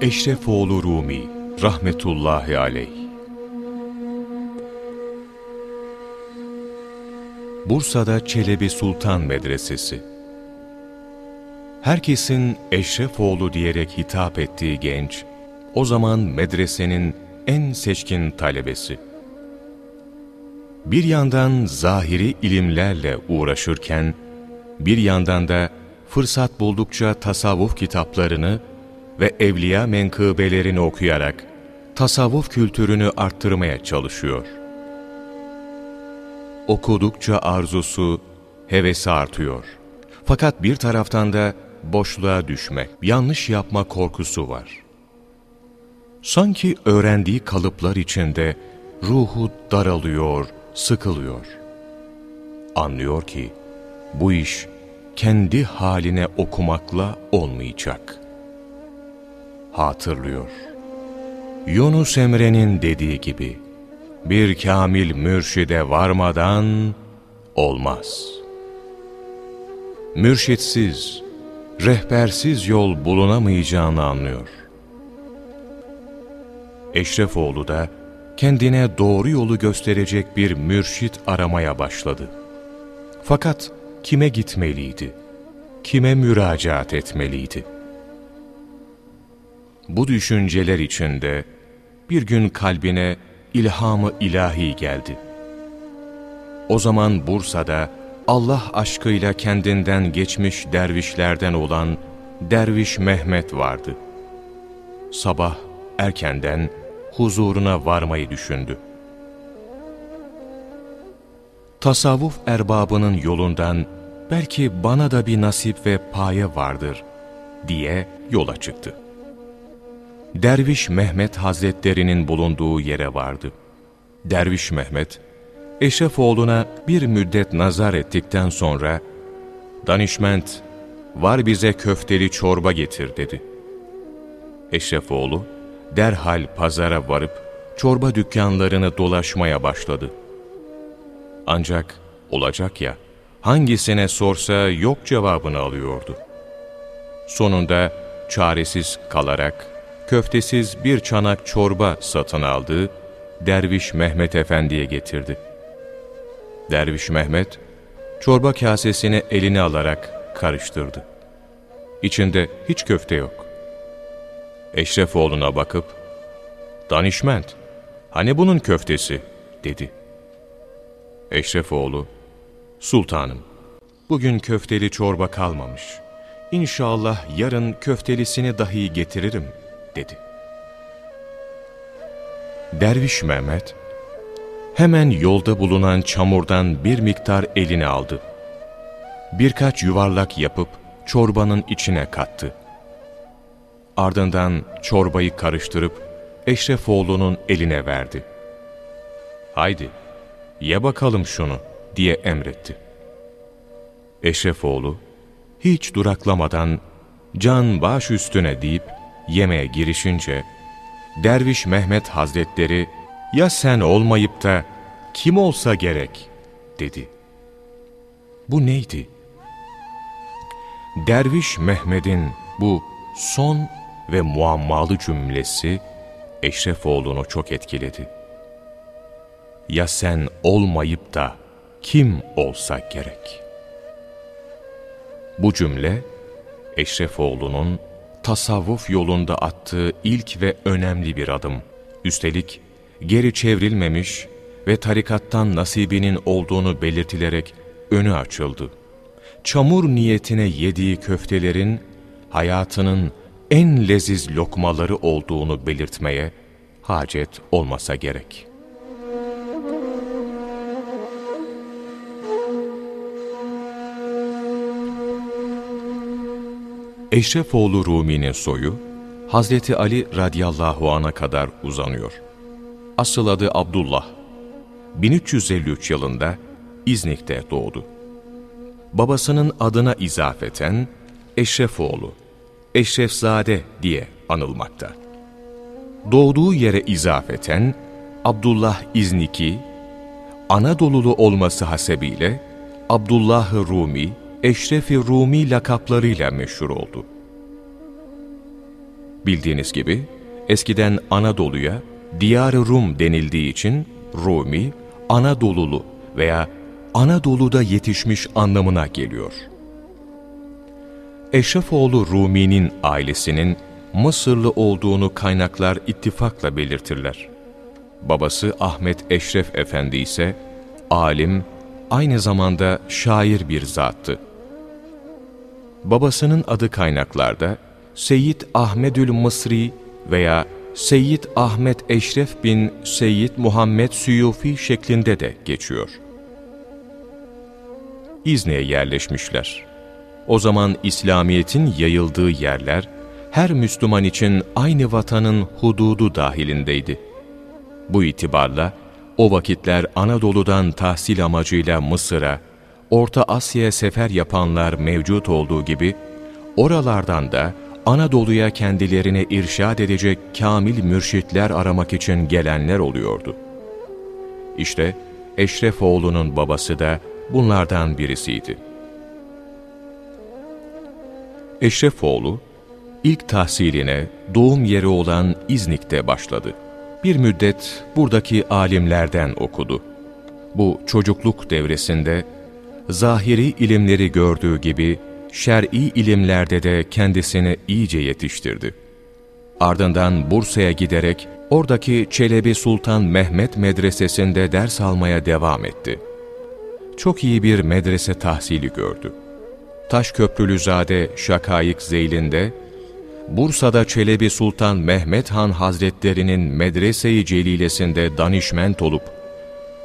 Eşrefoğlu Rumi rahmetullahi aleyh Bursa'da Çelebi Sultan Medresesi Herkesin Eşrefoğlu diyerek hitap ettiği genç, o zaman medresenin en seçkin talebesi. Bir yandan zahiri ilimlerle uğraşırken, bir yandan da fırsat buldukça tasavvuf kitaplarını ve evliya menkıbelerini okuyarak tasavvuf kültürünü arttırmaya çalışıyor. Okudukça arzusu, hevesi artıyor. Fakat bir taraftan da boşluğa düşme, yanlış yapma korkusu var. Sanki öğrendiği kalıplar içinde ruhu daralıyor, sıkılıyor. Anlıyor ki bu iş kendi haline okumakla olmayacak. Hatırlıyor. Yunus Emre'nin dediği gibi, bir kamil mürşide varmadan olmaz. Mürşitsiz, rehbersiz yol bulunamayacağını anlıyor. Eşrefoğlu da kendine doğru yolu gösterecek bir mürşit aramaya başladı. Fakat kime gitmeliydi? Kime müracaat etmeliydi? Bu düşünceler içinde bir gün kalbine ilhamı ilahi geldi. O zaman Bursa'da Allah aşkıyla kendinden geçmiş dervişlerden olan Derviş Mehmet vardı. Sabah erkenden huzuruna varmayı düşündü. Tasavvuf erbabının yolundan belki bana da bir nasip ve paye vardır diye yola çıktı. Derviş Mehmet Hazretlerinin bulunduğu yere vardı. Derviş Mehmet, Eşrefoğlu'na bir müddet nazar ettikten sonra, ''Danişment, var bize köfteli çorba getir.'' dedi. Eşrefoğlu, derhal pazara varıp, çorba dükkanlarını dolaşmaya başladı. Ancak olacak ya, hangisine sorsa yok cevabını alıyordu. Sonunda çaresiz kalarak, köftesiz bir çanak çorba satın aldı, Derviş Mehmet Efendi'ye getirdi. Derviş Mehmet, çorba kasesini eline alarak karıştırdı. İçinde hiç köfte yok. Eşrefoğlu'na bakıp, ''Danişment, hani bunun köftesi?'' dedi. Eşrefoğlu, ''Sultanım, bugün köfteli çorba kalmamış. İnşallah yarın köftelisini dahi getiririm.'' dedi. Derviş Mehmet, hemen yolda bulunan çamurdan bir miktar eline aldı. Birkaç yuvarlak yapıp çorbanın içine kattı. Ardından çorbayı karıştırıp Eşrefoğlu'nun eline verdi. ''Haydi, ye bakalım şunu.'' diye emretti. Eşrefoğlu, hiç duraklamadan can baş üstüne deyip yemeğe girişince, Derviş Mehmet Hazretleri, ''Ya sen olmayıp da kim olsa gerek?'' dedi. Bu neydi? Derviş Mehmet'in bu son ve muammalı cümlesi Eşrefoğlu'nu çok etkiledi. Ya sen olmayıp da kim olsa gerek? Bu cümle Eşrefoğlu'nun tasavvuf yolunda attığı ilk ve önemli bir adım. Üstelik geri çevrilmemiş ve tarikattan nasibinin olduğunu belirtilerek önü açıldı. Çamur niyetine yediği köftelerin hayatının en leziz lokmaları olduğunu belirtmeye hacet olmasa gerek. Eşrefoğlu Rumi'nin soyu, Hazreti Ali radıyallahu an'a kadar uzanıyor. Asıl adı Abdullah. 1353 yılında İznik'te doğdu. Babasının adına izafeten Eşrefoğlu, Eşrefzade diye anılmakta. Doğduğu yere izafeten Abdullah İzniki, Anadolulu olması hasebiyle Abdullah Rumi, Eşrefi Rumi lakaplarıyla meşhur oldu. Bildiğiniz gibi eskiden Anadolu'ya Diyar-ı Rum denildiği için Rumi, Anadolulu veya Anadolu'da yetişmiş anlamına geliyor. Eşrefoğlu Rumi'nin ailesinin Mısırlı olduğunu kaynaklar ittifakla belirtirler. Babası Ahmet Eşref Efendi ise alim, aynı zamanda şair bir zattı. Babasının adı kaynaklarda Seyyid Ahmedül Mısri veya Seyyid Ahmet Eşref bin Seyyid Muhammed Süyufi şeklinde de geçiyor. İzne'ye yerleşmişler. O zaman İslamiyet'in yayıldığı yerler, her Müslüman için aynı vatanın hududu dahilindeydi. Bu itibarla, o vakitler Anadolu'dan tahsil amacıyla Mısır'a, Orta Asya'ya sefer yapanlar mevcut olduğu gibi, oralardan da Anadolu'ya kendilerine irşad edecek kamil mürşitler aramak için gelenler oluyordu. İşte Eşrefoğlu'nun babası da bunlardan birisiydi. Eşrefoğlu, ilk tahsiline doğum yeri olan İznik'te başladı. Bir müddet buradaki alimlerden okudu. Bu çocukluk devresinde zahiri ilimleri gördüğü gibi şer'i ilimlerde de kendisini iyice yetiştirdi. Ardından Bursa'ya giderek oradaki Çelebi Sultan Mehmet Medresesi'nde ders almaya devam etti. Çok iyi bir medrese tahsili gördü. Taşköprülüzade Şakayık Zeylinde, Bursa'da Çelebi Sultan Mehmet Han Hazretlerinin Medrese-i Celilesinde danişment olup,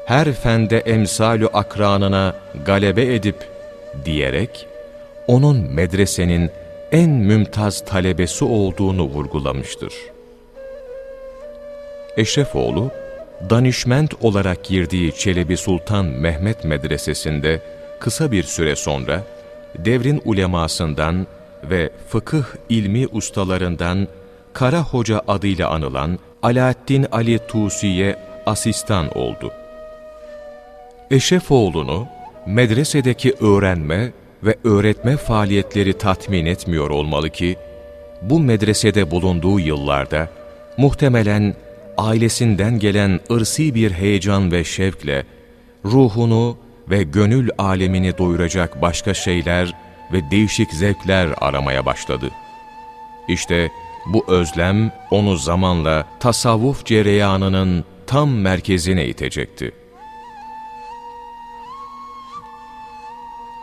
her fende emsalü akranına galebe edip diyerek, onun medresenin en mümtaz talebesi olduğunu vurgulamıştır. Eşrefoğlu, danişment olarak girdiği Çelebi Sultan Mehmet Medresesi'nde kısa bir süre sonra, devrin ulemasından ve fıkıh ilmi ustalarından Kara Hoca adıyla anılan Alaaddin Ali Tusi'ye asistan oldu. Eşrefoğlu'nu medresedeki öğrenme ve öğretme faaliyetleri tatmin etmiyor olmalı ki, bu medresede bulunduğu yıllarda muhtemelen ailesinden gelen ırsi bir heyecan ve şevkle ruhunu ve gönül alemini doyuracak başka şeyler ve değişik zevkler aramaya başladı. İşte bu özlem onu zamanla tasavvuf cereyanının tam merkezine itecekti.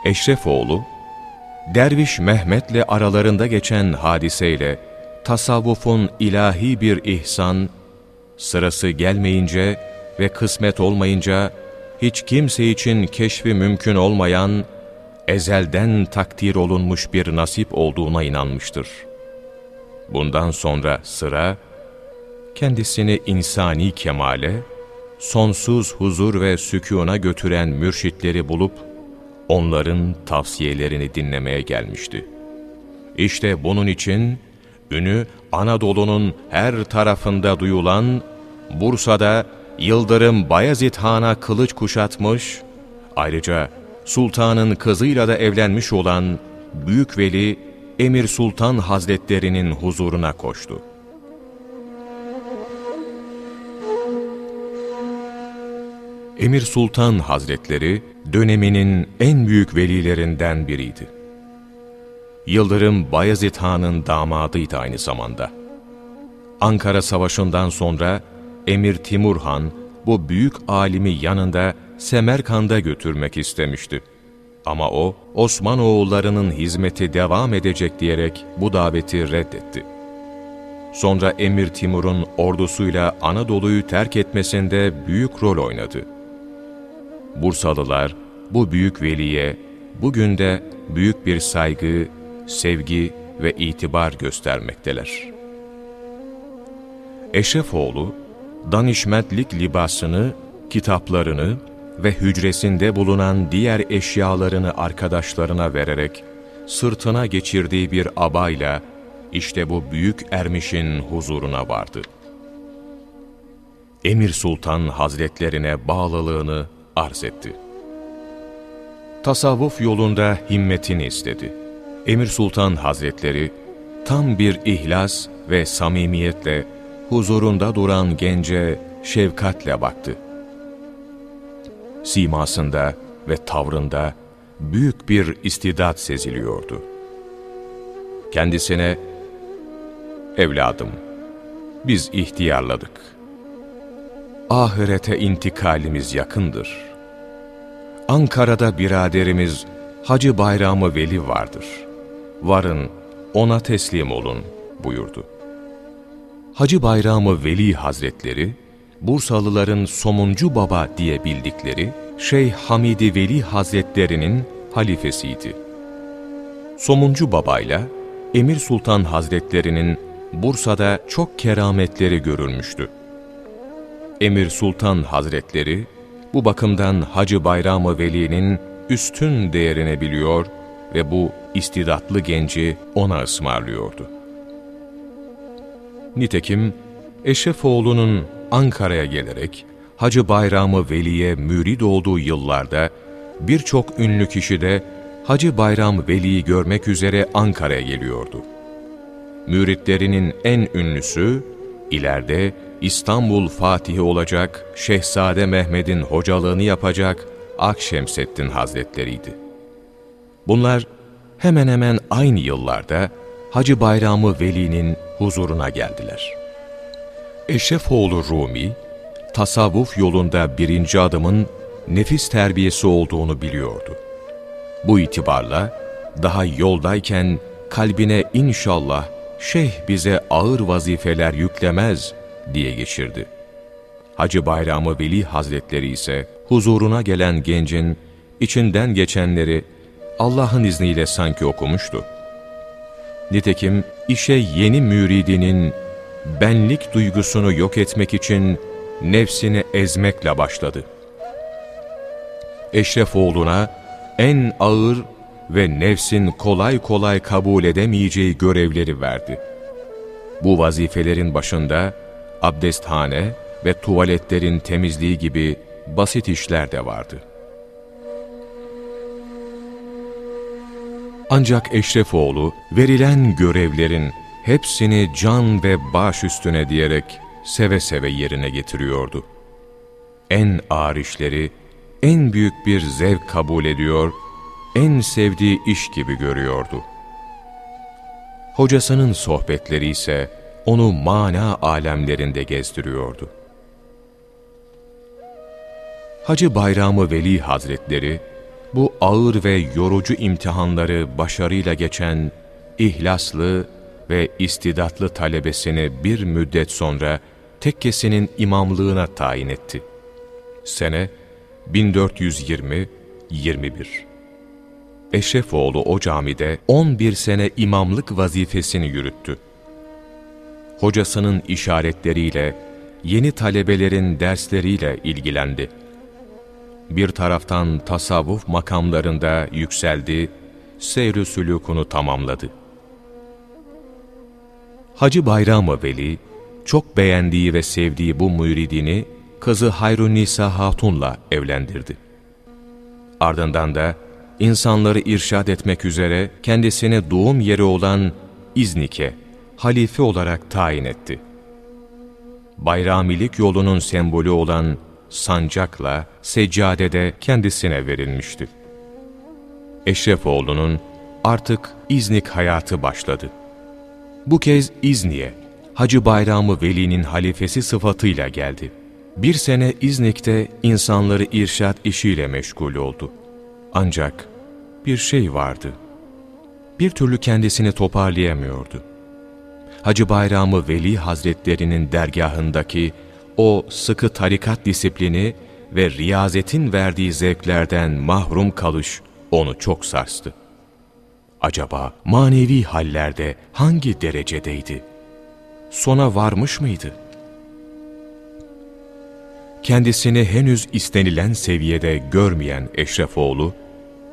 Eşrefoğlu, Derviş Mehmet'le aralarında geçen hadiseyle tasavvufun ilahi bir ihsan, sırası gelmeyince ve kısmet olmayınca hiç kimse için keşfi mümkün olmayan, ezelden takdir olunmuş bir nasip olduğuna inanmıştır. Bundan sonra sıra, kendisini insani kemale, sonsuz huzur ve sükûna götüren mürşitleri bulup, onların tavsiyelerini dinlemeye gelmişti. İşte bunun için ünü Anadolu'nun her tarafında duyulan, Bursa'da Yıldırım Bayezid Han'a kılıç kuşatmış, ayrıca sultanın kızıyla da evlenmiş olan Büyük Veli Emir Sultan Hazretlerinin huzuruna koştu. Emir Sultan Hazretleri döneminin en büyük velilerinden biriydi. Yıldırım Bayezid Han'ın damadıydı aynı zamanda. Ankara Savaşı'ndan sonra Emir Timur Han bu büyük alimi yanında Semerkand'a götürmek istemişti. Ama o, Osmanoğullarının hizmeti devam edecek diyerek bu daveti reddetti. Sonra Emir Timur'un ordusuyla Anadolu'yu terk etmesinde büyük rol oynadı. Bursalılar bu büyük veliye bugün de büyük bir saygı, sevgi ve itibar göstermekteler. Eşrefoğlu, danişmentlik libasını, kitaplarını ve hücresinde bulunan diğer eşyalarını arkadaşlarına vererek, sırtına geçirdiği bir abayla, işte bu büyük ermişin huzuruna vardı. Emir Sultan Hazretlerine bağlılığını arz etti. Tasavvuf yolunda himmetini istedi. Emir Sultan Hazretleri, tam bir ihlas ve samimiyetle huzurunda duran gence şefkatle baktı. Simasında ve tavrında büyük bir istidat seziliyordu. Kendisine, evladım, biz ihtiyarladık. Ahirete intikalimiz yakındır. Ankara'da biraderimiz Hacı Bayramı Veli vardır. Varın, ona teslim olun buyurdu. Hacı Bayramı Veli Hazretleri, Bursalıların Somuncu Baba diye bildikleri Şeyh Hamidi Veli Hazretlerinin halifesiydi. Somuncu Baba ile Emir Sultan Hazretlerinin Bursa'da çok kerametleri görülmüştü. Emir Sultan Hazretleri bu bakımdan Hacı Bayram-ı Veli'nin üstün değerini biliyor ve bu istidatlı genci ona ısmarlıyordu. Nitekim Eşrefoğlu'nun Ankara'ya gelerek Hacı Bayram-ı Veli'ye mürid olduğu yıllarda birçok ünlü kişi de Hacı Bayram Veli'yi görmek üzere Ankara'ya geliyordu. Müritlerinin en ünlüsü, ileride İstanbul Fatihi olacak Şehzade Mehmet'in hocalığını yapacak Akşemseddin Hazretleriydi. Bunlar hemen hemen aynı yıllarda Hacı Bayramı Veli'nin huzuruna geldiler. Eşrefoğlu Rumi, tasavvuf yolunda birinci adımın nefis terbiyesi olduğunu biliyordu. Bu itibarla daha yoldayken kalbine inşallah şeyh bize ağır vazifeler yüklemez diye geçirdi. Hacı Bayramı Veli Hazretleri ise huzuruna gelen gencin içinden geçenleri Allah'ın izniyle sanki okumuştu. Nitekim işe yeni müridinin benlik duygusunu yok etmek için nefsini ezmekle başladı. Eşrefoğlu'na en ağır ve nefsin kolay kolay kabul edemeyeceği görevleri verdi. Bu vazifelerin başında abdesthane ve tuvaletlerin temizliği gibi basit işler de vardı. Ancak Eşrefoğlu verilen görevlerin hepsini can ve baş üstüne diyerek seve seve yerine getiriyordu. En ağır işleri en büyük bir zevk kabul ediyor, en sevdiği iş gibi görüyordu. Hocasının sohbetleri ise onu mana alemlerinde gezdiriyordu. Hacı Bayramı Veli Hazretleri, bu ağır ve yorucu imtihanları başarıyla geçen ihlaslı ve istidatlı talebesini bir müddet sonra tekkesinin imamlığına tayin etti. Sene 1420-21 Eşrefoğlu o camide 11 sene imamlık vazifesini yürüttü. Hocasının işaretleriyle, yeni talebelerin dersleriyle ilgilendi. Bir taraftan tasavvuf makamlarında yükseldi, seyr-i sülûkunu tamamladı. Hacı Bayram-ı Veli, çok beğendiği ve sevdiği bu müridini kızı Hayrun-Nisa Hatun'la evlendirdi. Ardından da insanları irşad etmek üzere kendisine doğum yeri olan İznik'e halife olarak tayin etti. Bayramilik yolunun sembolü olan sancakla seccade de kendisine verilmişti. Eşrefoğlu'nun artık İznik hayatı başladı. Bu kez İznik'e Hacı Bayramı Veli'nin halifesi sıfatıyla geldi. Bir sene İznik'te insanları irşat işiyle meşgul oldu. Ancak bir şey vardı. Bir türlü kendisini toparlayamıyordu. Hacı Bayramı Veli Hazretlerinin dergahındaki o sıkı tarikat disiplini ve riyazetin verdiği zevklerden mahrum kalış onu çok sarstı. Acaba manevi hallerde hangi derecedeydi? Sona varmış mıydı? Kendisini henüz istenilen seviyede görmeyen Eşrefoğlu,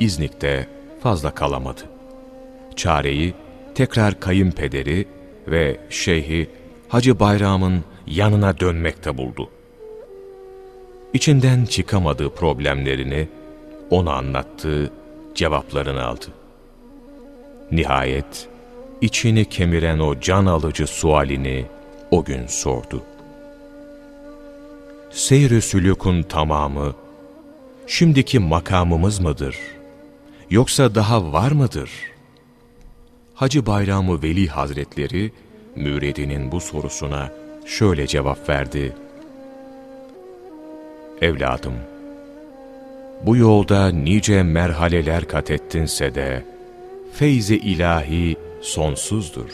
İznik'te fazla kalamadı. Çareyi tekrar kayınpederi ve şeyhi Hacı Bayram'ın yanına dönmekte buldu. İçinden çıkamadığı problemlerini ona anlattı, cevaplarını aldı. Nihayet içini kemiren o can alıcı sualini o gün sordu. Seyr-i sülükün tamamı, şimdiki makamımız mıdır? Yoksa daha var mıdır? Hacı Bayramı Veli Hazretleri, müridinin bu sorusuna şöyle cevap verdi. Evladım, bu yolda nice merhaleler kat ettinse de, feyzi ilahi sonsuzdur.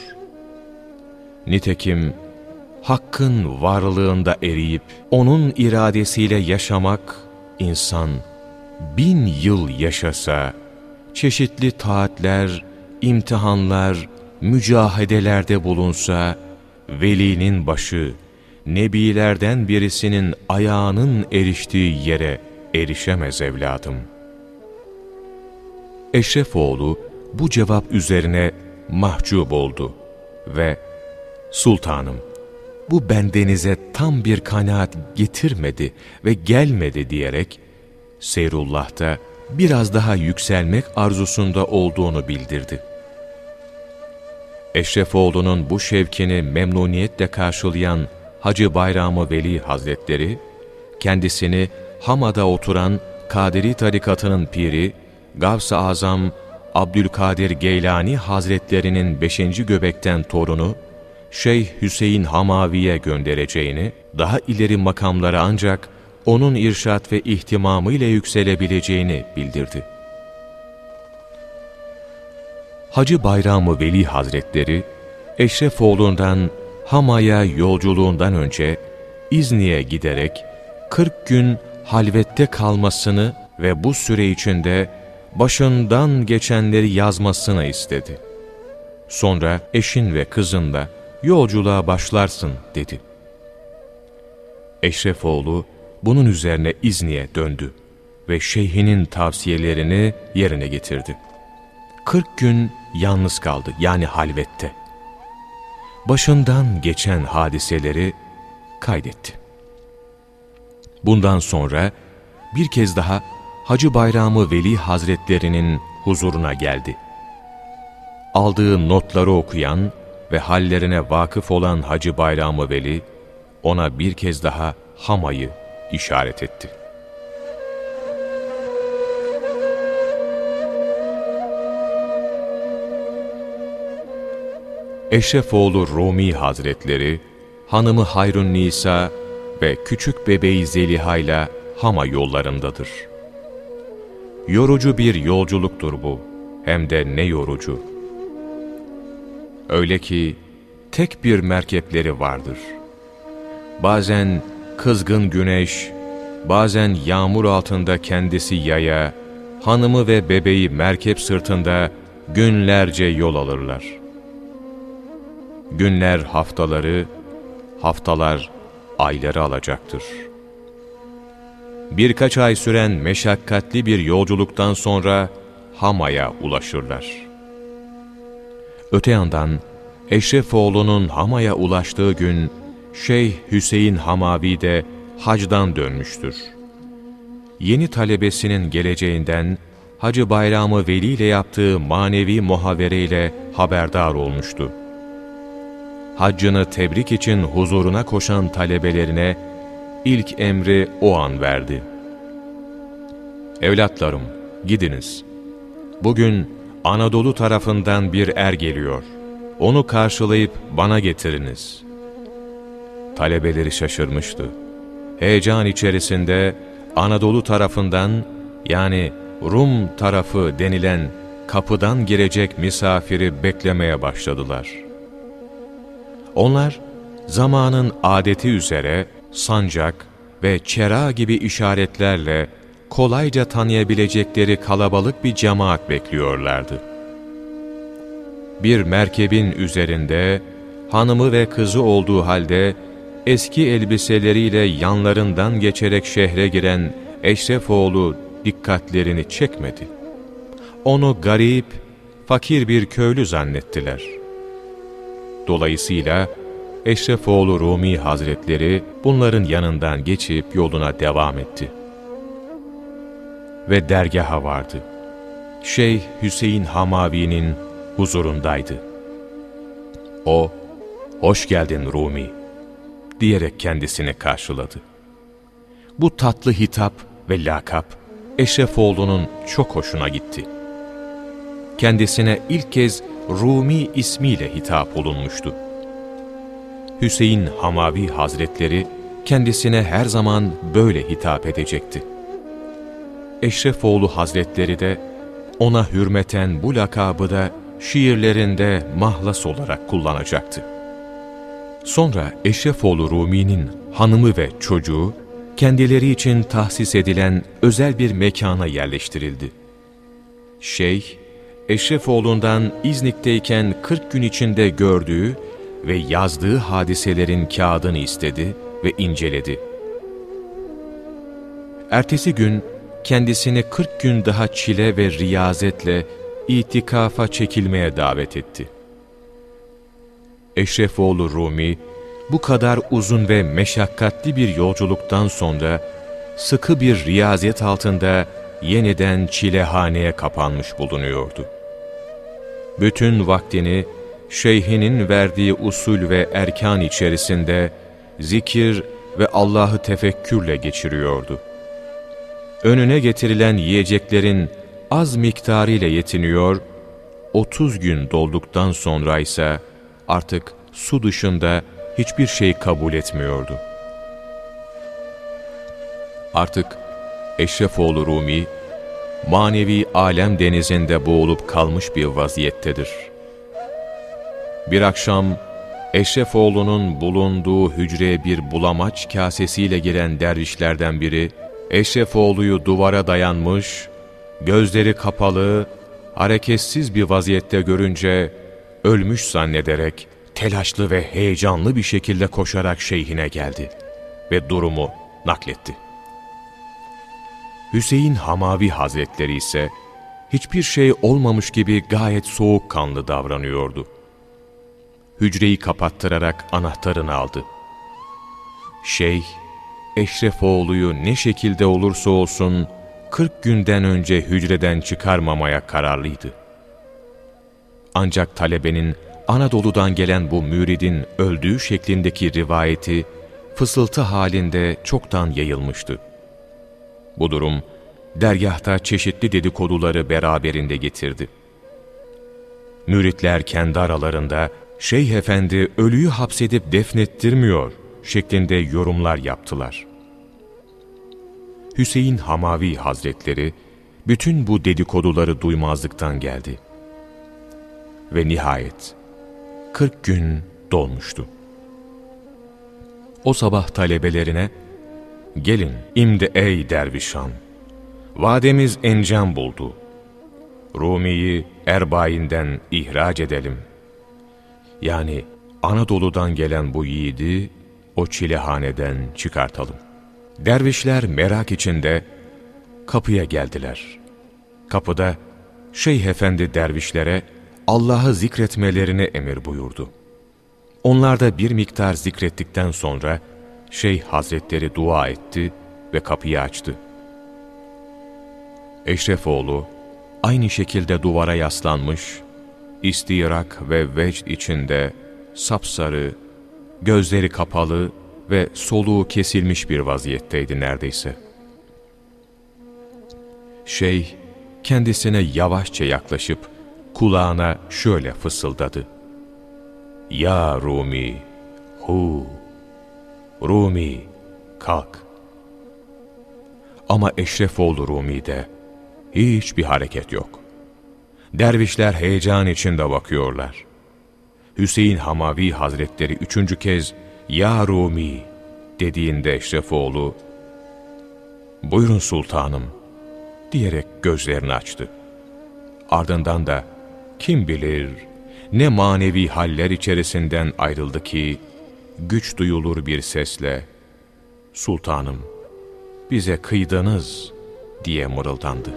Nitekim, Hakk'ın varlığında eriyip, O'nun iradesiyle yaşamak, insan bin yıl yaşasa, çeşitli taatler, imtihanlar, mücahedelerde bulunsa, velinin başı, nebilerden birisinin ayağının eriştiği yere erişemez evladım. Eşrefoğlu bu cevap üzerine mahcup oldu ve ''Sultanım, bu bendenize tam bir kanaat getirmedi ve gelmedi.'' diyerek Seyrullah'ta biraz daha yükselmek arzusunda olduğunu bildirdi. Eşrefoğlu'nun bu şevkini memnuniyetle karşılayan Hacı Bayramı Veli Hazretleri, kendisini Hama'da oturan Kadiri tarikatının piri, Gavs-ı Azam Abdülkadir Geylani Hazretlerinin beşinci göbekten torunu, Şeyh Hüseyin Hamavi'ye göndereceğini, daha ileri makamlara ancak onun irşat ve ihtimamı ile yükselebileceğini bildirdi. Hacı Bayramı Veli Hazretleri, Eşrefoğlu'ndan Hama'ya yolculuğundan önce İzni'ye giderek 40 gün halvette kalmasını ve bu süre içinde başından geçenleri yazmasını istedi. Sonra eşin ve kızınla yolculuğa başlarsın dedi. Eşrefoğlu bunun üzerine İzni'ye döndü ve şeyhinin tavsiyelerini yerine getirdi. 40 gün yalnız kaldı yani halvette. Başından geçen hadiseleri kaydetti. Bundan sonra bir kez daha Hacı Bayramı Veli Hazretlerinin huzuruna geldi. Aldığı notları okuyan ve hallerine vakıf olan Hacı Bayramı Veli, ona bir kez daha Hama'yı işaret etti. Eşrefoğlu Rumi Hazretleri, hanımı Hayrun Nisa ve küçük bebeği Zeliha ile Hama yollarındadır. Yorucu bir yolculuktur bu, hem de ne yorucu. Öyle ki tek bir merkepleri vardır. Bazen kızgın güneş, bazen yağmur altında kendisi yaya, hanımı ve bebeği merkep sırtında günlerce yol alırlar. Günler haftaları, haftalar ayları alacaktır. Birkaç ay süren meşakkatli bir yolculuktan sonra Hama'ya ulaşırlar. Öte yandan Eşrefoğlu'nun Hama'ya ulaştığı gün Şeyh Hüseyin Hamavi de hacdan dönmüştür. Yeni talebesinin geleceğinden Hacı Bayramı Veli ile yaptığı manevi muhavereyle haberdar olmuştu. Haccını tebrik için huzuruna koşan talebelerine ilk emri o an verdi. Evlatlarım, gidiniz. Bugün Anadolu tarafından bir er geliyor. Onu karşılayıp bana getiriniz.'' Talebeleri şaşırmıştı. Heyecan içerisinde Anadolu tarafından yani Rum tarafı denilen kapıdan girecek misafiri beklemeye başladılar. Onlar zamanın adeti üzere sancak ve çera gibi işaretlerle kolayca tanıyabilecekleri kalabalık bir cemaat bekliyorlardı. Bir merkebin üzerinde hanımı ve kızı olduğu halde eski elbiseleriyle yanlarından geçerek şehre giren Eşrefoğlu dikkatlerini çekmedi. Onu garip, fakir bir köylü zannettiler. Dolayısıyla Eşrefoğlu Rumi Hazretleri bunların yanından geçip yoluna devam etti. Ve dergaha vardı. Şeyh Hüseyin Hamavi'nin huzurundaydı. O, hoş geldin Rumi diyerek kendisini karşıladı. Bu tatlı hitap ve lakap Eşrefoğlu'nun çok hoşuna gitti. Kendisine ilk kez Rumi ismiyle hitap olunmuştu. Hüseyin Hamavi Hazretleri kendisine her zaman böyle hitap edecekti. Eşrefoğlu Hazretleri de ona hürmeten bu lakabı da şiirlerinde mahlas olarak kullanacaktı. Sonra Eşrefoğlu Rumi'nin hanımı ve çocuğu kendileri için tahsis edilen özel bir mekana yerleştirildi. Şeyh, Eşrefoğlu'ndan İznik'teyken 40 gün içinde gördüğü ve yazdığı hadiselerin kağıdını istedi ve inceledi. Ertesi gün kendisini 40 gün daha çile ve riyazetle itikafa çekilmeye davet etti. Eşrefoğlu Rumi, bu kadar uzun ve meşakkatli bir yolculuktan sonra sıkı bir riyazet altında yeniden çilehaneye kapanmış bulunuyordu. Bütün vaktini şeyhinin verdiği usul ve erkan içerisinde zikir ve Allah'ı tefekkürle geçiriyordu. Önüne getirilen yiyeceklerin az miktarıyla yetiniyor, 30 gün dolduktan sonra ise artık su dışında hiçbir şey kabul etmiyordu. Artık Eşrefoğlu Rumi, manevi alem denizinde boğulup kalmış bir vaziyettedir. Bir akşam Eşrefoğlu'nun bulunduğu hücreye bir bulamaç kasesiyle giren dervişlerden biri, Eşrefoğlu'yu duvara dayanmış, gözleri kapalı, hareketsiz bir vaziyette görünce, ölmüş zannederek, telaşlı ve heyecanlı bir şekilde koşarak şeyhine geldi ve durumu nakletti. Hüseyin Hamavi Hazretleri ise, hiçbir şey olmamış gibi gayet soğukkanlı davranıyordu. Hücreyi kapattırarak anahtarını aldı. Şeyh, Eşrefoğlu'yu ne şekilde olursa olsun 40 günden önce hücreden çıkarmamaya kararlıydı. Ancak talebenin Anadolu'dan gelen bu müridin öldüğü şeklindeki rivayeti fısıltı halinde çoktan yayılmıştı. Bu durum dergahta çeşitli dedikoduları beraberinde getirdi. Müritler kendi aralarında Şeyh Efendi ölüyü hapsedip defnettirmiyor şeklinde yorumlar yaptılar. Hüseyin Hamavi Hazretleri bütün bu dedikoduları duymazlıktan geldi. Ve nihayet 40 gün dolmuştu. O sabah talebelerine, gelin imdi ey dervişan, vademiz encam buldu. Rumi'yi Erbain'den ihraç edelim. Yani Anadolu'dan gelen bu yiğidi o çilehaneden çıkartalım. Dervişler merak içinde kapıya geldiler. Kapıda Şeyh Efendi dervişlere Allah'ı zikretmelerini emir buyurdu. Onlar da bir miktar zikrettikten sonra Şeyh Hazretleri dua etti ve kapıyı açtı. Eşrefoğlu aynı şekilde duvara yaslanmış, istirak ve vecd içinde sapsarı, gözleri kapalı ve soluğu kesilmiş bir vaziyetteydi neredeyse. Şeyh kendisine yavaşça yaklaşıp kulağına şöyle fısıldadı. Ya Rumi, hu, Rumi, kalk. Ama Eşrefoğlu Rumi'de hiçbir hareket yok. Dervişler heyecan içinde bakıyorlar. Hüseyin Hamavi Hazretleri üçüncü kez Ya Rumi dediğinde Eşrefoğlu, buyurun sultanım diyerek gözlerini açtı. Ardından da kim bilir ne manevi haller içerisinden ayrıldı ki güç duyulur bir sesle ''Sultanım, bize kıydınız.'' diye mırıldandı.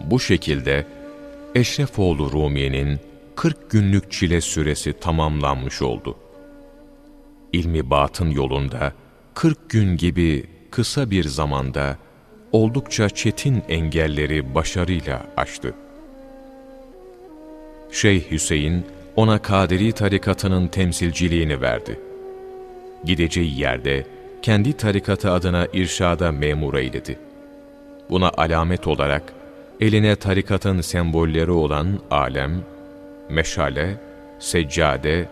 Bu şekilde Eşrefoğlu Rumiye'nin 40 günlük çile süresi tamamlanmış oldu ilmi batın yolunda 40 gün gibi kısa bir zamanda oldukça çetin engelleri başarıyla aştı. Şeyh Hüseyin ona Kaderi tarikatının temsilciliğini verdi. Gideceği yerde kendi tarikatı adına irşada memur eyledi. Buna alamet olarak eline tarikatın sembolleri olan alem, meşale, seccade,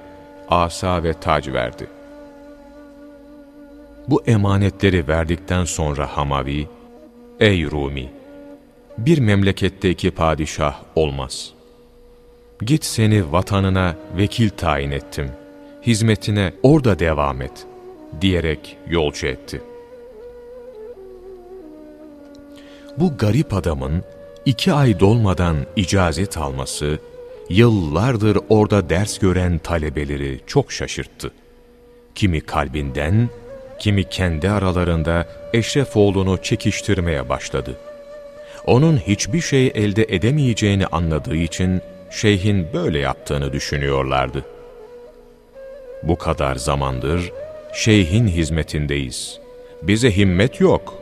asa ve tac verdi. Bu emanetleri verdikten sonra Hamavi, Ey Rumi! Bir memleketteki padişah olmaz. Git seni vatanına vekil tayin ettim. Hizmetine orada devam et.'' diyerek yolcu etti. Bu garip adamın iki ay dolmadan icazet alması, yıllardır orada ders gören talebeleri çok şaşırttı. Kimi kalbinden, kimi kendi aralarında Eşrefoğlu'nu çekiştirmeye başladı. Onun hiçbir şey elde edemeyeceğini anladığı için şeyhin böyle yaptığını düşünüyorlardı. Bu kadar zamandır şeyhin hizmetindeyiz. Bize himmet yok.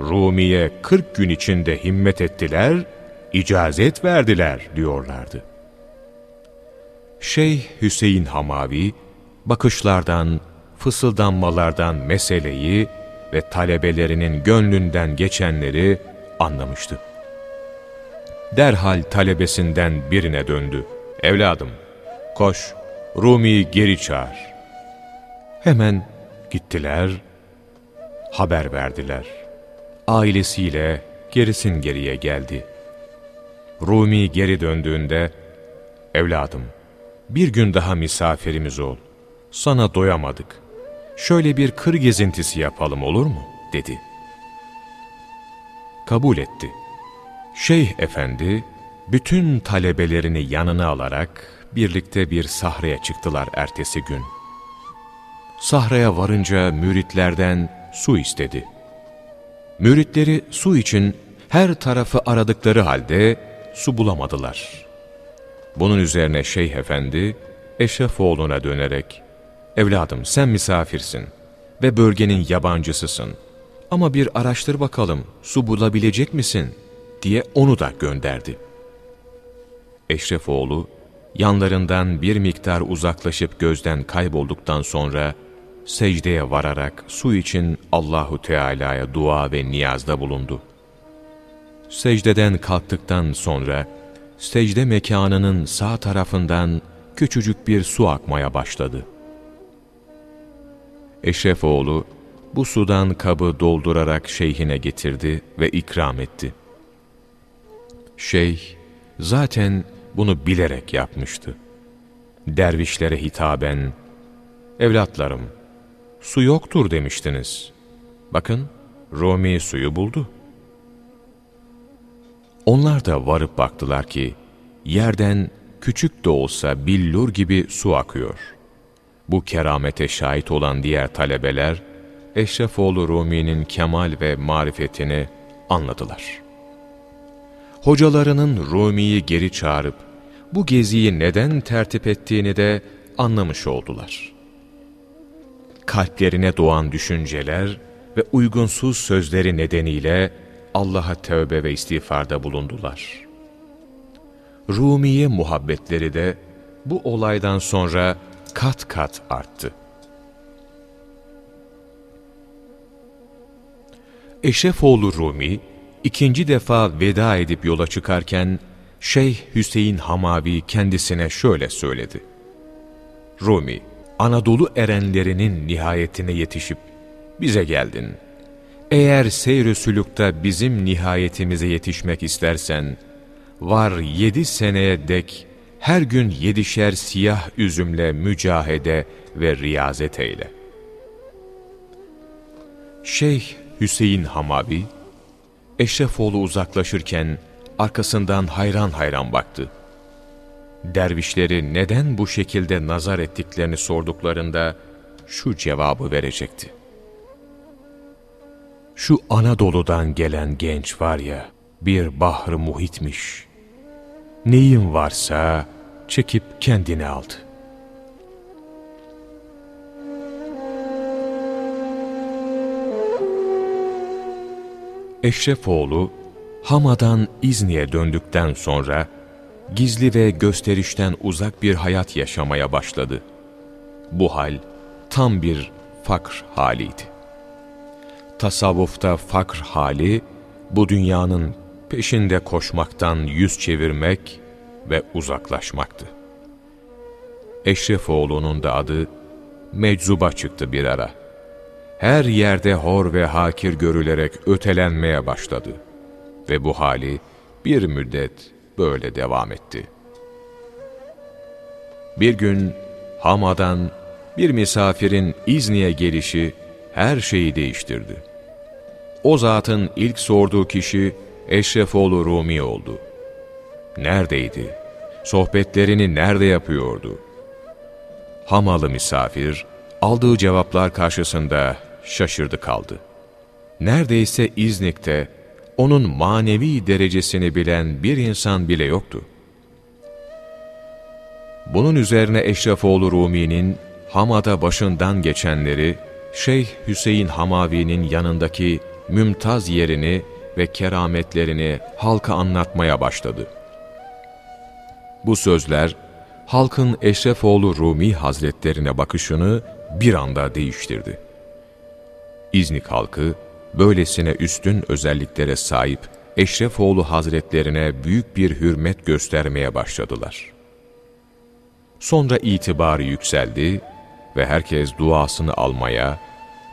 Rumiye 40 gün içinde himmet ettiler, icazet verdiler diyorlardı. Şeyh Hüseyin Hamavi, bakışlardan, fısıldanmalardan meseleyi ve talebelerinin gönlünden geçenleri anlamıştı. Derhal talebesinden birine döndü. Evladım, koş, Rumi'yi geri çağır. Hemen Gittiler, haber verdiler. Ailesiyle gerisin geriye geldi. Rumi geri döndüğünde, evladım bir gün daha misafirimiz ol. Sana doyamadık. Şöyle bir kır gezintisi yapalım olur mu? dedi. Kabul etti. Şeyh efendi, bütün talebelerini yanına alarak birlikte bir sahraya çıktılar ertesi gün. Sahraya varınca müritlerden su istedi. Müritleri su için her tarafı aradıkları halde su bulamadılar. Bunun üzerine Şeyh Efendi, Eşrefoğlu'na dönerek, ''Evladım sen misafirsin ve bölgenin yabancısısın ama bir araştır bakalım su bulabilecek misin?'' diye onu da gönderdi. Eşrefoğlu, yanlarından bir miktar uzaklaşıp gözden kaybolduktan sonra, secdeye vararak su için Allahu Teala'ya dua ve niyazda bulundu. Secdeden kalktıktan sonra secde mekanının sağ tarafından küçücük bir su akmaya başladı. Eşrefoğlu bu sudan kabı doldurarak şeyhine getirdi ve ikram etti. Şeyh zaten bunu bilerek yapmıştı. Dervişlere hitaben, evlatlarım su yoktur demiştiniz. Bakın, Rumi suyu buldu. Onlar da varıp baktılar ki, yerden küçük de olsa billur gibi su akıyor. Bu keramete şahit olan diğer talebeler, Eşrefoğlu Rumi'nin kemal ve marifetini anladılar. Hocalarının Rumi'yi geri çağırıp, bu geziyi neden tertip ettiğini de anlamış oldular kalplerine doğan düşünceler ve uygunsuz sözleri nedeniyle Allah'a tövbe ve istiğfarda bulundular. Rumiye muhabbetleri de bu olaydan sonra kat kat arttı. Eşrefoğlu Rumi, ikinci defa veda edip yola çıkarken, Şeyh Hüseyin Hamavi kendisine şöyle söyledi. Rumi, Anadolu erenlerinin nihayetine yetişip bize geldin. Eğer seyr-i sülükte bizim nihayetimize yetişmek istersen, var yedi seneye dek her gün yedişer siyah üzümle mücahede ve riyazet eyle. Şeyh Hüseyin Hamavi, Eşrefoğlu uzaklaşırken arkasından hayran hayran baktı dervişleri neden bu şekilde nazar ettiklerini sorduklarında şu cevabı verecekti. Şu Anadolu'dan gelen genç var ya, bir bahrı muhitmiş. Neyin varsa çekip kendine aldı. Eşrefoğlu, Hama'dan İzni'ye döndükten sonra, gizli ve gösterişten uzak bir hayat yaşamaya başladı. Bu hal, tam bir fakr haliydi. Tasavvufta fakr hali, bu dünyanın peşinde koşmaktan yüz çevirmek ve uzaklaşmaktı. Eşrefoğlu'nun da adı Meczuba çıktı bir ara. Her yerde hor ve hakir görülerek ötelenmeye başladı. Ve bu hali bir müddet böyle devam etti. Bir gün Hama'dan bir misafirin İzni'ye gelişi her şeyi değiştirdi. O zatın ilk sorduğu kişi Eşrefoğlu Rumi oldu. Neredeydi? Sohbetlerini nerede yapıyordu? Hamalı misafir, aldığı cevaplar karşısında şaşırdı kaldı. Neredeyse İznik'te onun manevi derecesini bilen bir insan bile yoktu. Bunun üzerine Eşrefoğlu Rumi'nin Hama'da başından geçenleri, Şeyh Hüseyin Hamavi'nin yanındaki mümtaz yerini ve kerametlerini halka anlatmaya başladı. Bu sözler, halkın Eşrefoğlu Rumi Hazretlerine bakışını bir anda değiştirdi. İznik halkı, böylesine üstün özelliklere sahip Eşrefoğlu Hazretlerine büyük bir hürmet göstermeye başladılar. Sonra itibarı yükseldi ve herkes duasını almaya,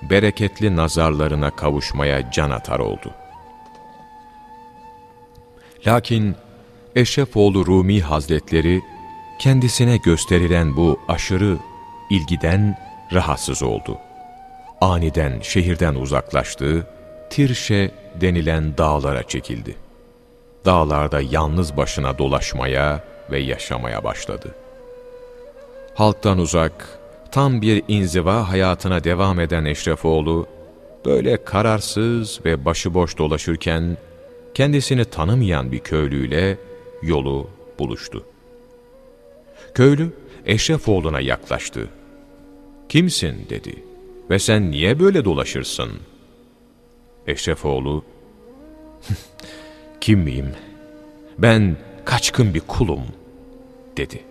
bereketli nazarlarına kavuşmaya can atar oldu. Lakin Eşrefoğlu Rumi Hazretleri kendisine gösterilen bu aşırı ilgiden rahatsız oldu. Aniden şehirden uzaklaştı, Tirşe denilen dağlara çekildi. Dağlarda yalnız başına dolaşmaya ve yaşamaya başladı. Halktan uzak, tam bir inziva hayatına devam eden Eşrefoğlu, böyle kararsız ve başıboş dolaşırken, kendisini tanımayan bir köylüyle yolu buluştu. Köylü Eşrefoğlu'na yaklaştı. ''Kimsin?'' dedi. ''Ve sen niye böyle dolaşırsın?'' Eşrefoğlu, ''Kim miyim? Ben kaçkın bir kulum.'' dedi.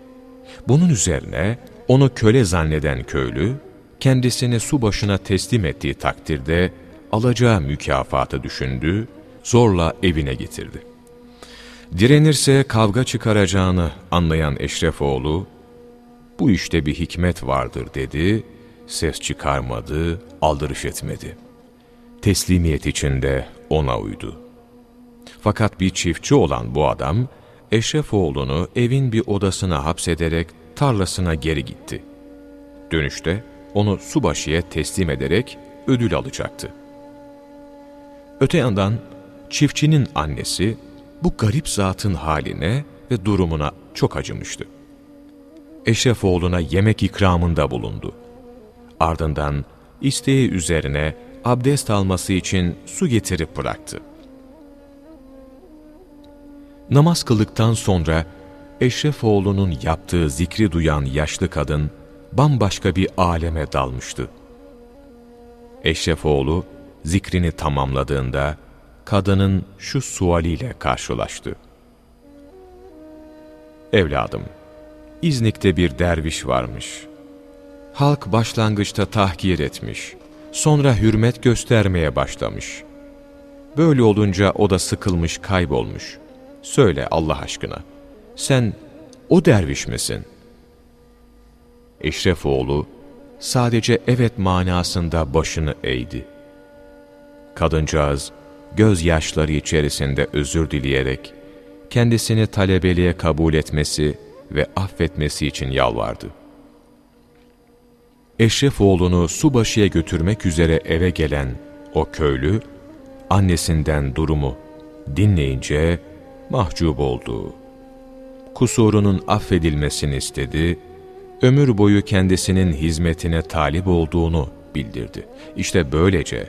Bunun üzerine onu köle zanneden köylü, kendisini su başına teslim ettiği takdirde alacağı mükafatı düşündü, zorla evine getirdi. Direnirse kavga çıkaracağını anlayan Eşrefoğlu, bu işte bir hikmet vardır dedi, ses çıkarmadı, aldırış etmedi. Teslimiyet içinde ona uydu. Fakat bir çiftçi olan bu adam, Eşrefoğlu'nu evin bir odasına hapsederek tarlasına geri gitti. Dönüşte onu subaşıya teslim ederek ödül alacaktı. Öte yandan çiftçinin annesi bu garip zatın haline ve durumuna çok acımıştı. Eşrefoğlu'na yemek ikramında bulundu. Ardından isteği üzerine abdest alması için su getirip bıraktı. Namaz kıldıktan sonra Eşrefoğlu'nun yaptığı zikri duyan yaşlı kadın bambaşka bir aleme dalmıştı. Eşrefoğlu zikrini tamamladığında kadının şu sualiyle karşılaştı. Evladım, İznik'te bir derviş varmış. Halk başlangıçta tahkir etmiş, sonra hürmet göstermeye başlamış. Böyle olunca o da sıkılmış, kaybolmuş. Söyle Allah aşkına, sen o derviş misin? Eşrefoğlu sadece evet manasında başını eğdi. Kadıncağız gözyaşları içerisinde özür dileyerek kendisini talebeliğe kabul etmesi ve affetmesi için yalvardı. Eşrefoğlunu subaşıya götürmek üzere eve gelen o köylü, annesinden durumu dinleyince mahcup oldu. Kusurunun affedilmesini istedi, ömür boyu kendisinin hizmetine talip olduğunu bildirdi. İşte böylece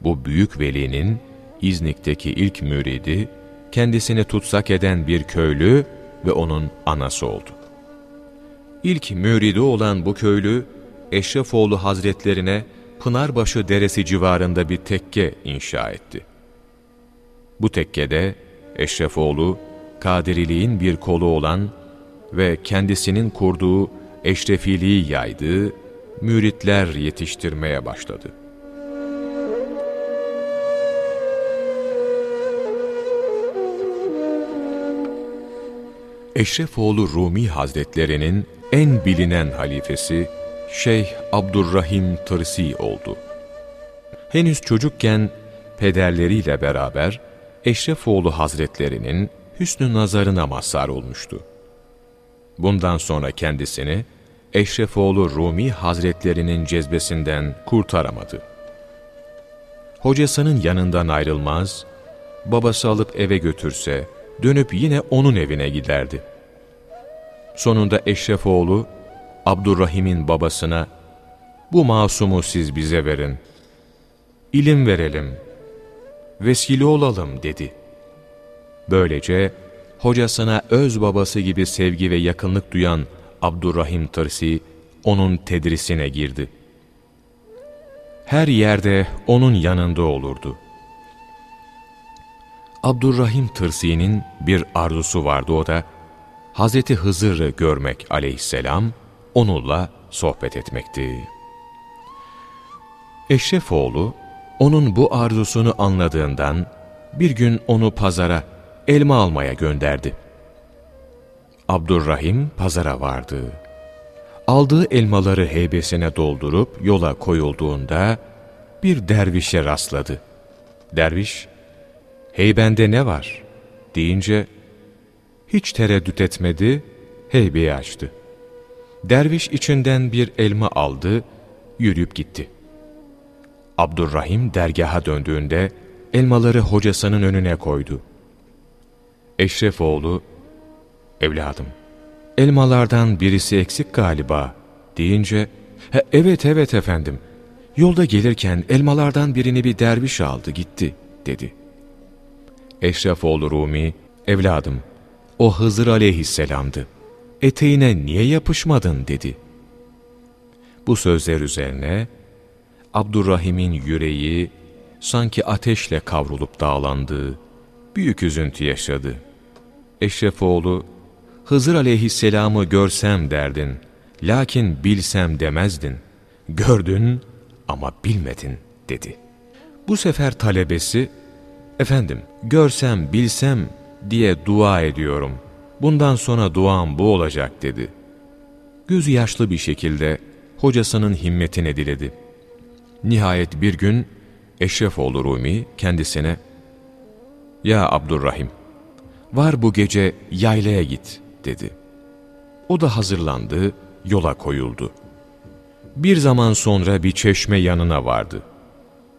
bu büyük velinin İznik'teki ilk müridi, kendisini tutsak eden bir köylü ve onun anası oldu. İlk müridi olan bu köylü, Eşrefoğlu Hazretlerine Pınarbaşı Deresi civarında bir tekke inşa etti. Bu tekkede Eşrefoğlu, Kadiriliğin bir kolu olan ve kendisinin kurduğu eşrefiliği yaydığı müritler yetiştirmeye başladı. Eşrefoğlu Rumi Hazretlerinin en bilinen halifesi Şeyh Abdurrahim Tırsi oldu. Henüz çocukken pederleriyle beraber Eşrefoğlu Hazretlerinin hüsnü nazarına mazhar olmuştu. Bundan sonra kendisini Eşrefoğlu Rumi Hazretlerinin cezbesinden kurtaramadı. Hocasının yanından ayrılmaz, babası alıp eve götürse dönüp yine onun evine giderdi. Sonunda Eşrefoğlu Abdurrahim'in babasına bu masumu siz bize verin, ilim verelim, vesile olalım dedi. Böylece hocasına öz babası gibi sevgi ve yakınlık duyan Abdurrahim Tırsi onun tedrisine girdi. Her yerde onun yanında olurdu. Abdurrahim Tırsi'nin bir arzusu vardı o da, Hazreti Hızır'ı görmek aleyhisselam, onunla sohbet etmekti. Eşrefoğlu, onun bu arzusunu anladığından, bir gün onu pazara, elma almaya gönderdi. Abdurrahim pazara vardı. Aldığı elmaları heybesine doldurup yola koyulduğunda bir dervişe rastladı. Derviş, heybende ne var deyince hiç tereddüt etmedi, heybeyi açtı. Derviş içinden bir elma aldı, yürüyüp gitti. Abdurrahim dergaha döndüğünde elmaları hocasının önüne koydu. Eşrefoğlu, evladım, elmalardan birisi eksik galiba deyince, evet evet efendim, yolda gelirken elmalardan birini bir derviş aldı gitti dedi. Eşrefoğlu Rumi, evladım, o Hızır aleyhisselamdı. Eteğine niye yapışmadın dedi. Bu sözler üzerine Abdurrahim'in yüreği sanki ateşle kavrulup dağlandı, büyük üzüntü yaşadı. Eşrefoğlu, Hızır aleyhisselamı görsem derdin, lakin bilsem demezdin. Gördün ama bilmedin dedi. Bu sefer talebesi, efendim görsem bilsem diye dua ediyorum. Bundan sonra duam bu olacak dedi. Gözü yaşlı bir şekilde hocasının himmetine diledi. Nihayet bir gün Eşrefoğlu Rumi kendisine ''Ya Abdurrahim, var bu gece yaylaya git.'' dedi. O da hazırlandı, yola koyuldu. Bir zaman sonra bir çeşme yanına vardı.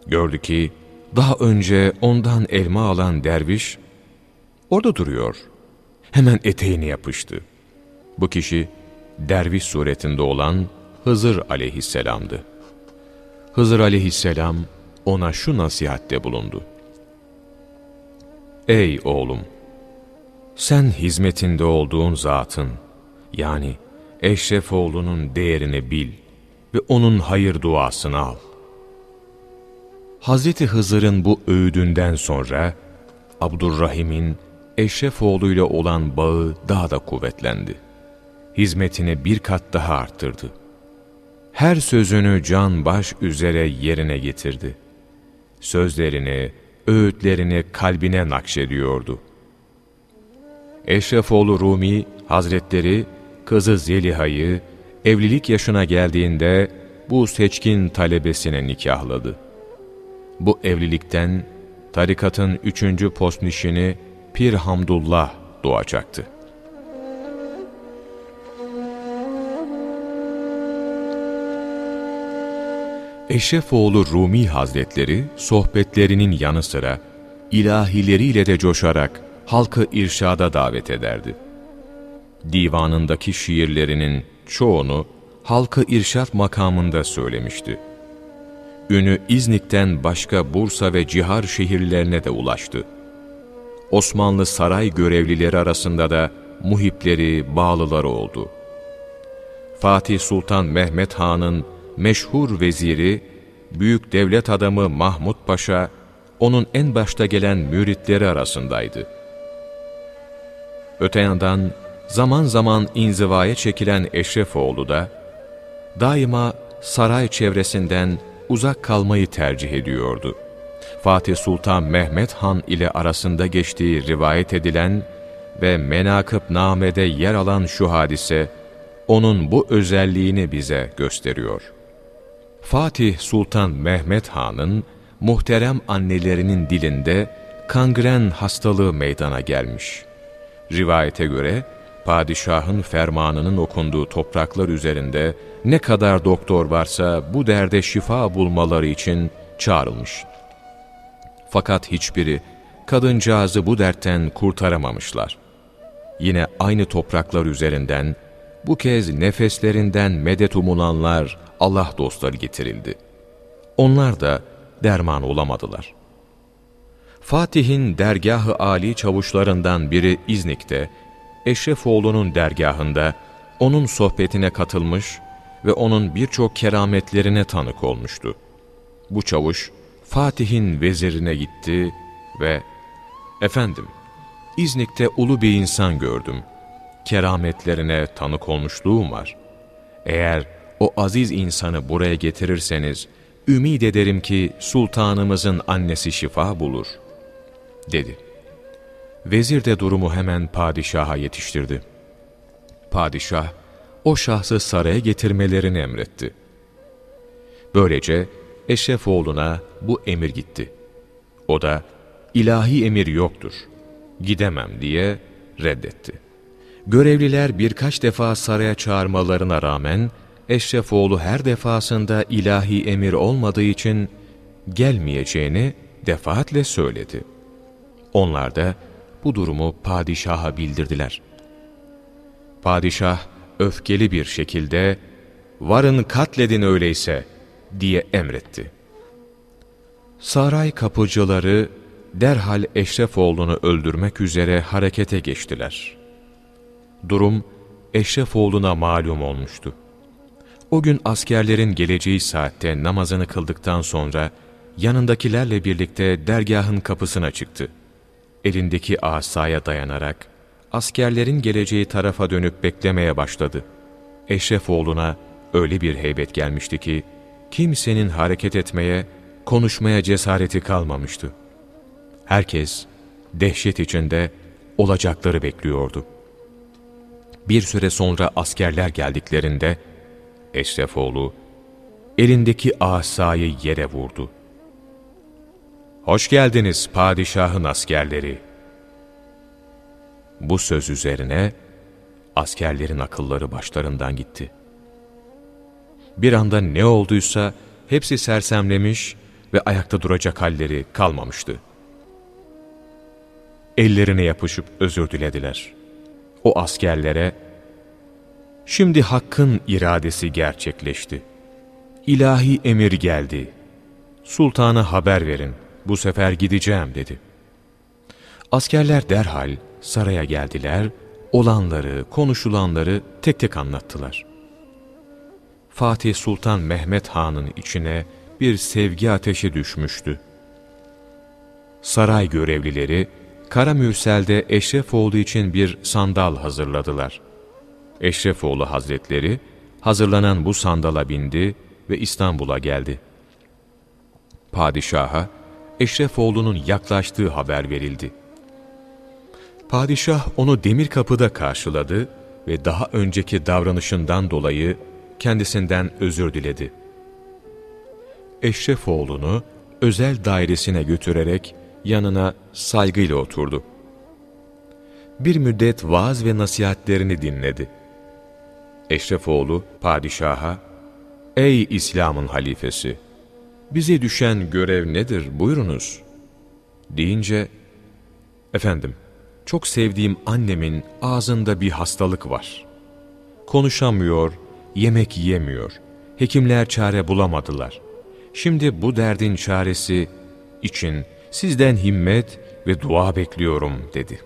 Gördü ki daha önce ondan elma alan derviş orada duruyor. Hemen eteğini yapıştı. Bu kişi derviş suretinde olan Hızır aleyhisselamdı. Hızır aleyhisselam ona şu nasihatte bulundu. Ey oğlum! Sen hizmetinde olduğun zatın, yani Eşrefoğlu'nun değerini bil ve onun hayır duasını al. Hazreti Hızır'ın bu öğüdünden sonra, Abdurrahim'in Eşrefoğlu ile olan bağı daha da kuvvetlendi. Hizmetini bir kat daha arttırdı. Her sözünü can baş üzere yerine getirdi. Sözlerini, öğütlerini kalbine nakşediyordu. Eşrefoğlu Rumi Hazretleri kızı Zeliha'yı evlilik yaşına geldiğinde bu seçkin talebesine nikahladı. Bu evlilikten tarikatın üçüncü postnişini Pir Hamdullah doğacaktı. Eşrefoğlu Rumi Hazretleri sohbetlerinin yanı sıra ilahileriyle de coşarak halkı irşada davet ederdi. Divanındaki şiirlerinin çoğunu halkı irşat makamında söylemişti. Ünü İznik'ten başka Bursa ve Cihar şehirlerine de ulaştı. Osmanlı saray görevlileri arasında da muhipleri, bağlıları oldu. Fatih Sultan Mehmet Han'ın meşhur veziri, büyük devlet adamı Mahmud Paşa, onun en başta gelen müritleri arasındaydı. Öte yandan zaman zaman inzivaya çekilen Eşrefoğlu da daima saray çevresinden uzak kalmayı tercih ediyordu. Fatih Sultan Mehmet Han ile arasında geçtiği rivayet edilen ve Menakıb Name'de yer alan şu hadise, onun bu özelliğini bize gösteriyor. Fatih Sultan Mehmet Han'ın muhterem annelerinin dilinde kangren hastalığı meydana gelmiş. Rivayete göre, padişahın fermanının okunduğu topraklar üzerinde ne kadar doktor varsa bu derde şifa bulmaları için çağrılmış. Fakat hiçbiri kadıncağızı bu dertten kurtaramamışlar. Yine aynı topraklar üzerinden bu kez nefeslerinden medet umulanlar Allah dostları getirildi. Onlar da derman olamadılar. Fatih'in dergahı âli çavuşlarından biri İznik'te, Eşrefoğlu'nun dergahında onun sohbetine katılmış ve onun birçok kerametlerine tanık olmuştu. Bu çavuş, Fatih'in vezirine gitti ve ''Efendim, İznik'te ulu bir insan gördüm. Kerametlerine tanık olmuşluğum var. Eğer o aziz insanı buraya getirirseniz, ümid ederim ki sultanımızın annesi şifa bulur, dedi. Vezir de durumu hemen padişaha yetiştirdi. Padişah, o şahsı saraya getirmelerini emretti. Böylece Eşrefoğlu'na bu emir gitti. O da, ilahi emir yoktur, gidemem diye reddetti. Görevliler birkaç defa saraya çağırmalarına rağmen, Eşrefoğlu her defasında ilahi emir olmadığı için gelmeyeceğini defaatle söyledi. Onlar da bu durumu padişaha bildirdiler. Padişah öfkeli bir şekilde varın katledin öyleyse diye emretti. Saray kapıcıları derhal Eşrefoğlu'nu öldürmek üzere harekete geçtiler. Durum Eşrefoğlu'na malum olmuştu. O gün askerlerin geleceği saatte namazını kıldıktan sonra yanındakilerle birlikte dergahın kapısına çıktı. Elindeki asaya dayanarak askerlerin geleceği tarafa dönüp beklemeye başladı. Eşrefoğlu'na öyle bir heybet gelmişti ki kimsenin hareket etmeye, konuşmaya cesareti kalmamıştı. Herkes dehşet içinde olacakları bekliyordu. Bir süre sonra askerler geldiklerinde Eşrefoğlu elindeki asayı yere vurdu. ''Hoş geldiniz padişahın askerleri.'' Bu söz üzerine askerlerin akılları başlarından gitti. Bir anda ne olduysa hepsi sersemlemiş ve ayakta duracak halleri kalmamıştı. Ellerine yapışıp özür dilediler. O askerlere, Şimdi Hakk'ın iradesi gerçekleşti. İlahi emir geldi. Sultana haber verin, bu sefer gideceğim dedi. Askerler derhal saraya geldiler, olanları, konuşulanları tek tek anlattılar. Fatih Sultan Mehmet Han'ın içine bir sevgi ateşi düşmüştü. Saray görevlileri, Kara Mürsel'de Eşrefoğlu için bir sandal hazırladılar. Eşrefoğlu Hazretleri hazırlanan bu sandala bindi ve İstanbul'a geldi. Padişaha Eşrefoğlu'nun yaklaştığı haber verildi. Padişah onu demir kapıda karşıladı ve daha önceki davranışından dolayı kendisinden özür diledi. Eşrefoğlu'nu özel dairesine götürerek yanına saygıyla oturdu. Bir müddet vaaz ve nasihatlerini dinledi. Eşrefoğlu padişaha, ''Ey İslam'ın halifesi, bize düşen görev nedir buyurunuz?'' deyince, ''Efendim, çok sevdiğim annemin ağzında bir hastalık var. Konuşamıyor, yemek yemiyor. Hekimler çare bulamadılar. Şimdi bu derdin çaresi için sizden himmet ve dua bekliyorum.'' dedi.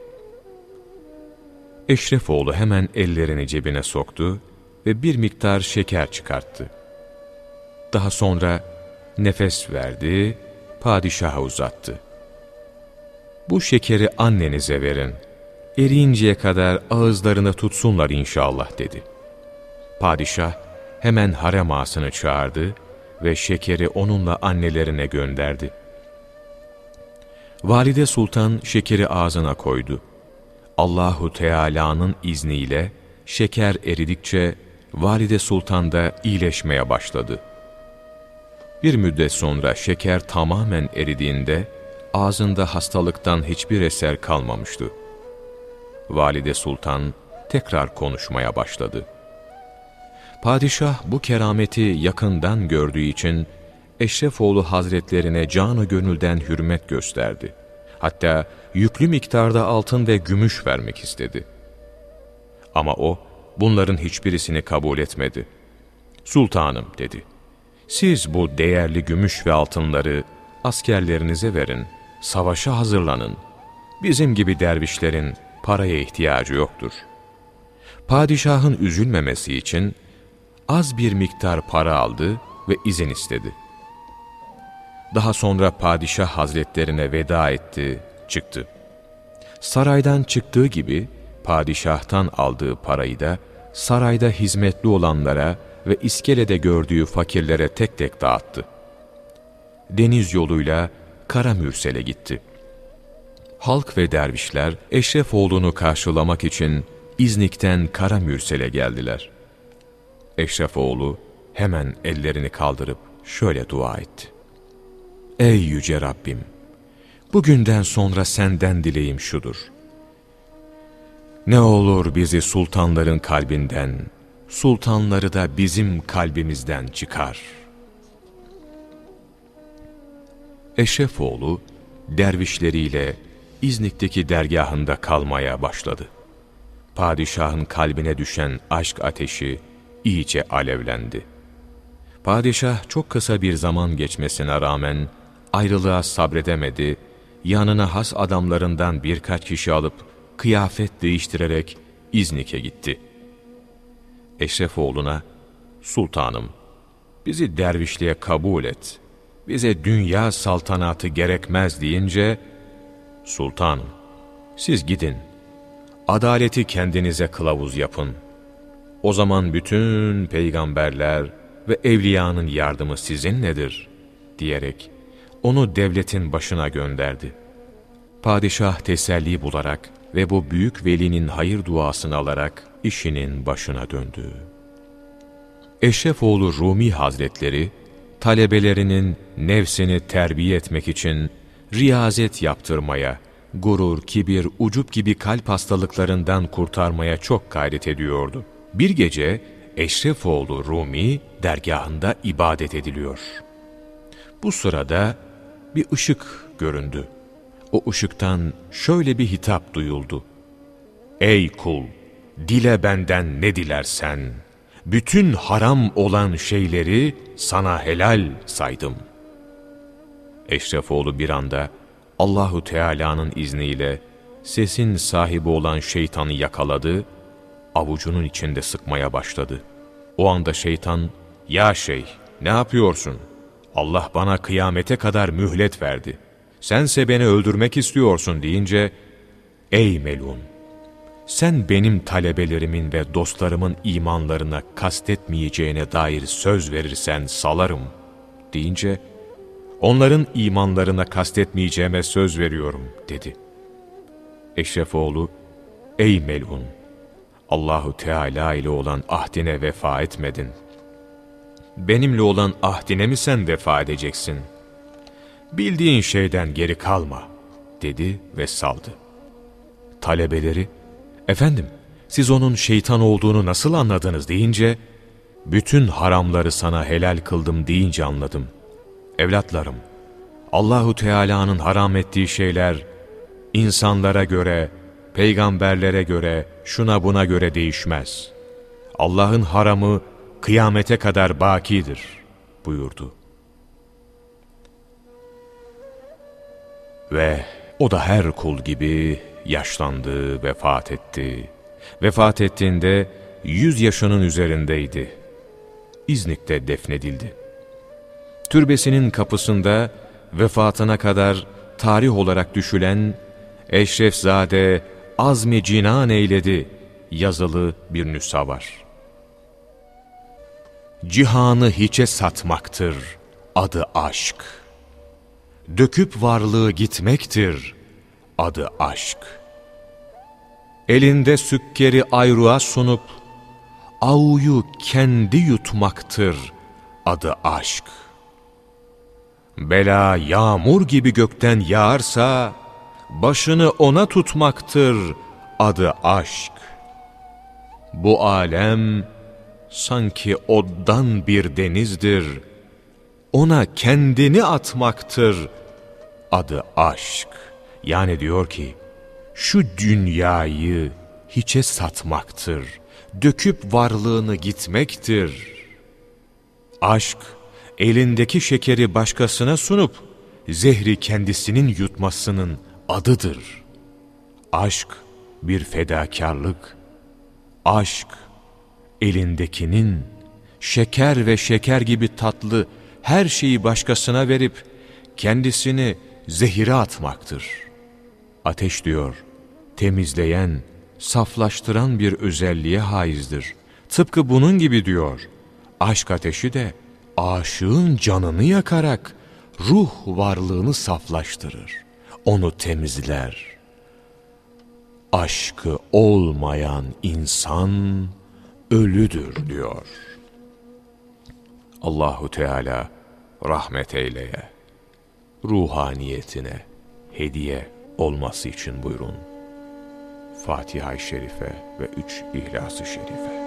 Eşrefoğlu hemen ellerini cebine soktu ve bir miktar şeker çıkarttı. Daha sonra nefes verdi, padişaha uzattı. Bu şekeri annenize verin. Eriyinceye kadar ağızlarını tutsunlar inşallah dedi. Padişah hemen harem ağasını çağırdı ve şekeri onunla annelerine gönderdi. Valide Sultan şekeri ağzına koydu. Allahu Teala'nın izniyle şeker eridikçe Valide Sultan da iyileşmeye başladı. Bir müddet sonra şeker tamamen eridiğinde ağzında hastalıktan hiçbir eser kalmamıştı. Valide Sultan tekrar konuşmaya başladı. Padişah bu kerameti yakından gördüğü için Eşrefoğlu Hazretlerine canı gönülden hürmet gösterdi. Hatta yüklü miktarda altın ve gümüş vermek istedi. Ama o bunların hiçbirisini kabul etmedi. Sultanım dedi. Siz bu değerli gümüş ve altınları askerlerinize verin, savaşa hazırlanın. Bizim gibi dervişlerin paraya ihtiyacı yoktur. Padişahın üzülmemesi için az bir miktar para aldı ve izin istedi. Daha sonra padişah hazretlerine veda etti, çıktı. Saraydan çıktığı gibi padişahtan aldığı parayı da sarayda hizmetli olanlara ve iskelede gördüğü fakirlere tek tek dağıttı. Deniz yoluyla Kara Mürsel'e gitti. Halk ve dervişler Eşrefoğlu'nu karşılamak için İznik'ten Kara Mürsel'e geldiler. Eşrefoğlu hemen ellerini kaldırıp şöyle dua etti. Ey Yüce Rabbim! Bugünden sonra senden dileğim şudur. Ne olur bizi sultanların kalbinden, sultanları da bizim kalbimizden çıkar. Eşrefoğlu, dervişleriyle İznik'teki dergahında kalmaya başladı. Padişahın kalbine düşen aşk ateşi iyice alevlendi. Padişah çok kısa bir zaman geçmesine rağmen ayrılığa sabredemedi, yanına has adamlarından birkaç kişi alıp kıyafet değiştirerek İznik'e gitti. Eşrefoğlu'na, Sultanım, bizi dervişliğe kabul et, bize dünya saltanatı gerekmez deyince, Sultanım, siz gidin, adaleti kendinize kılavuz yapın. O zaman bütün peygamberler ve evliyanın yardımı sizinledir, diyerek onu devletin başına gönderdi. Padişah teselli bularak ve bu büyük velinin hayır duasını alarak işinin başına döndü. Eşrefoğlu Rumi Hazretleri, talebelerinin nefsini terbiye etmek için riyazet yaptırmaya, gurur, kibir, ucup gibi kalp hastalıklarından kurtarmaya çok gayret ediyordu. Bir gece Eşrefoğlu Rumi dergahında ibadet ediliyor. Bu sırada bir ışık göründü. O ışıktan şöyle bir hitap duyuldu. Ey kul! Dile benden ne dilersen, bütün haram olan şeyleri sana helal saydım. Eşrefoğlu bir anda Allahu Teala'nın izniyle sesin sahibi olan şeytanı yakaladı, avucunun içinde sıkmaya başladı. O anda şeytan, ''Ya şeyh, ne yapıyorsun? Allah bana kıyamete kadar mühlet verdi. Sense beni öldürmek istiyorsun.'' deyince, ''Ey melun, sen benim talebelerimin ve dostlarımın imanlarına kastetmeyeceğine dair söz verirsen salarım.'' deyince, onların imanlarına kastetmeyeceğime söz veriyorum dedi. Eşrefoğlu, ey melun, Allahu Teala ile olan ahdine vefa etmedin. Benimle olan ahdine mi sen vefa edeceksin? Bildiğin şeyden geri kalma, dedi ve saldı. Talebeleri, efendim siz onun şeytan olduğunu nasıl anladınız deyince, bütün haramları sana helal kıldım deyince anladım. Evlatlarım, Allahu Teala'nın haram ettiği şeyler, insanlara göre, peygamberlere göre, şuna buna göre değişmez. Allah'ın haramı kıyamete kadar bakidir buyurdu. Ve o da her kul gibi yaşlandı, vefat etti. Vefat ettiğinde yüz yaşının üzerindeydi. İznik'te defnedildi. Türbesinin kapısında vefatına kadar tarih olarak düşülen Eşrefzade azmi cinan eyledi yazılı bir nüsha var. Cihanı hiçe satmaktır adı aşk. Döküp varlığı gitmektir adı aşk. Elinde sükkeri ayruğa sunup avuyu kendi yutmaktır adı aşk. Bela yağmur gibi gökten yağarsa, başını ona tutmaktır adı aşk. Bu alem sanki oddan bir denizdir, ona kendini atmaktır adı aşk. Yani diyor ki, şu dünyayı hiçe satmaktır, döküp varlığını gitmektir. Aşk, elindeki şekeri başkasına sunup, zehri kendisinin yutmasının adıdır. Aşk bir fedakarlık. Aşk, elindekinin şeker ve şeker gibi tatlı her şeyi başkasına verip, kendisini zehire atmaktır. Ateş diyor, temizleyen, saflaştıran bir özelliğe haizdir. Tıpkı bunun gibi diyor, aşk ateşi de aşığın canını yakarak ruh varlığını saflaştırır. Onu temizler. Aşkı olmayan insan ölüdür diyor. Allahu Teala rahmet eyleye. Ruhaniyetine hediye olması için buyurun. Fatiha-i Şerife ve üç İhlas-ı Şerife.